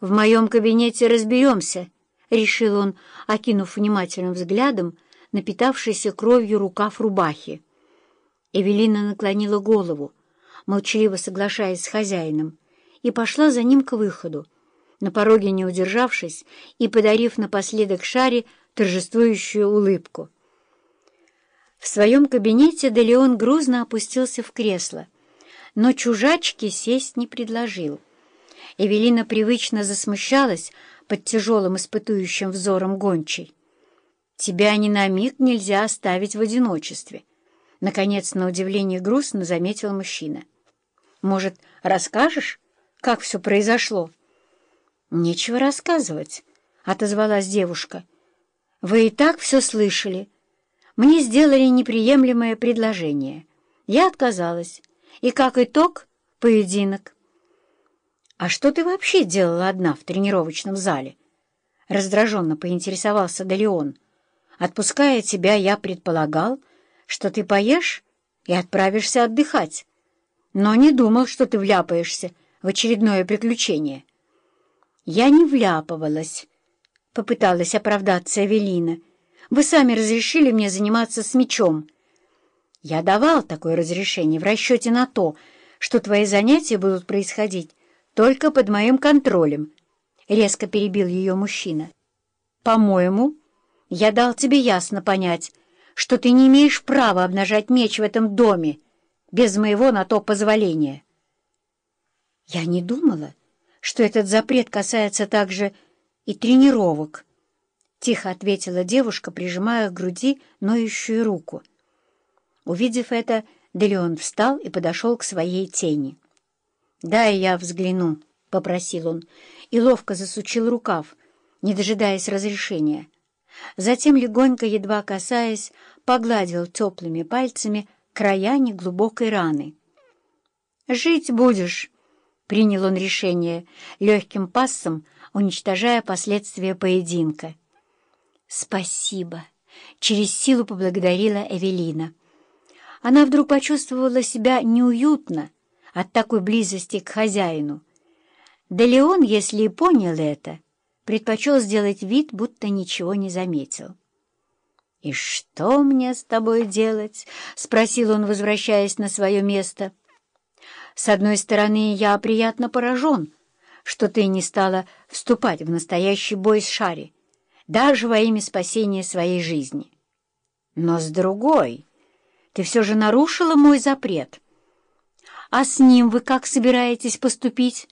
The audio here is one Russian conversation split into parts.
«В моем кабинете разберемся», — решил он, окинув внимательным взглядом напитавшийся кровью рукав рубахи. Эвелина наклонила голову, молчаливо соглашаясь с хозяином, и пошла за ним к выходу, на пороге не удержавшись и подарив напоследок Шаре торжествующую улыбку. В своем кабинете Делеон грузно опустился в кресло, но чужачке сесть не предложил. Эвелина привычно засмущалась под тяжелым испытующим взором гончей. «Тебя ни на миг нельзя оставить в одиночестве», — наконец, на удивление грустно заметил мужчина. «Может, расскажешь, как все произошло?» «Нечего рассказывать», — отозвалась девушка. «Вы и так все слышали. Мне сделали неприемлемое предложение. Я отказалась. И как итог — поединок». «А что ты вообще делала одна в тренировочном зале?» Раздраженно поинтересовался Далеон. «Отпуская тебя, я предполагал, что ты поешь и отправишься отдыхать, но не думал, что ты вляпаешься в очередное приключение». «Я не вляпывалась», — попыталась оправдаться Эвелина. «Вы сами разрешили мне заниматься с мечом». «Я давал такое разрешение в расчете на то, что твои занятия будут происходить только под моим контролем», — резко перебил ее мужчина. «По-моему, я дал тебе ясно понять, что ты не имеешь права обнажать меч в этом доме без моего на то позволения». «Я не думала, что этот запрет касается также и тренировок», — тихо ответила девушка, прижимая к груди ноющую руку. Увидев это, Делеон встал и подошел к своей тени. «Дай я взгляну», — попросил он, и ловко засучил рукав, не дожидаясь разрешения. Затем, легонько, едва касаясь, погладил теплыми пальцами края неглубокой раны. «Жить будешь», Принял он решение, легким пассом уничтожая последствия поединка. «Спасибо!» — через силу поблагодарила Эвелина. Она вдруг почувствовала себя неуютно от такой близости к хозяину. Да Леон, если и понял это, предпочел сделать вид, будто ничего не заметил. «И что мне с тобой делать?» — спросил он, возвращаясь на свое место — с одной стороны, я приятно поражен, что ты не стала вступать в настоящий бой с Шари, даже во имя спасения своей жизни. Но с другой, ты все же нарушила мой запрет. А с ним вы как собираетесь поступить?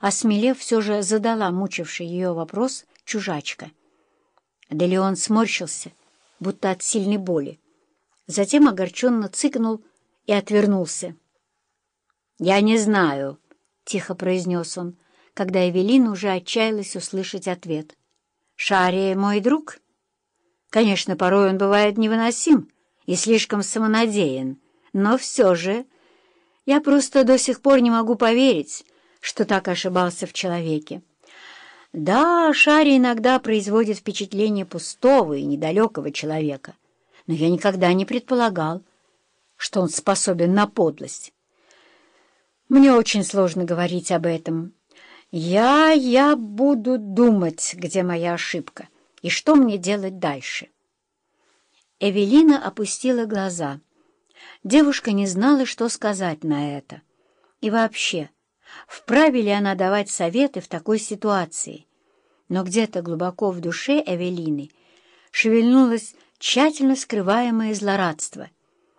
Осмелев, все же задала мучивший ее вопрос чужачка. Да Леон сморщился, будто от сильной боли. Затем огорченно цыкнул и отвернулся. «Я не знаю», — тихо произнес он, когда Эвелина уже отчаялась услышать ответ. «Шарри мой друг?» «Конечно, порой он бывает невыносим и слишком самонадеян, но все же я просто до сих пор не могу поверить, что так ошибался в человеке. Да, Шарри иногда производит впечатление пустого и недалекого человека, но я никогда не предполагал, что он способен на подлость». Мне очень сложно говорить об этом. Я, я буду думать, где моя ошибка и что мне делать дальше. Эвелина опустила глаза. Девушка не знала, что сказать на это. И вообще, вправе ли она давать советы в такой ситуации? Но где-то глубоко в душе Эвелины шевельнулось тщательно скрываемое злорадство —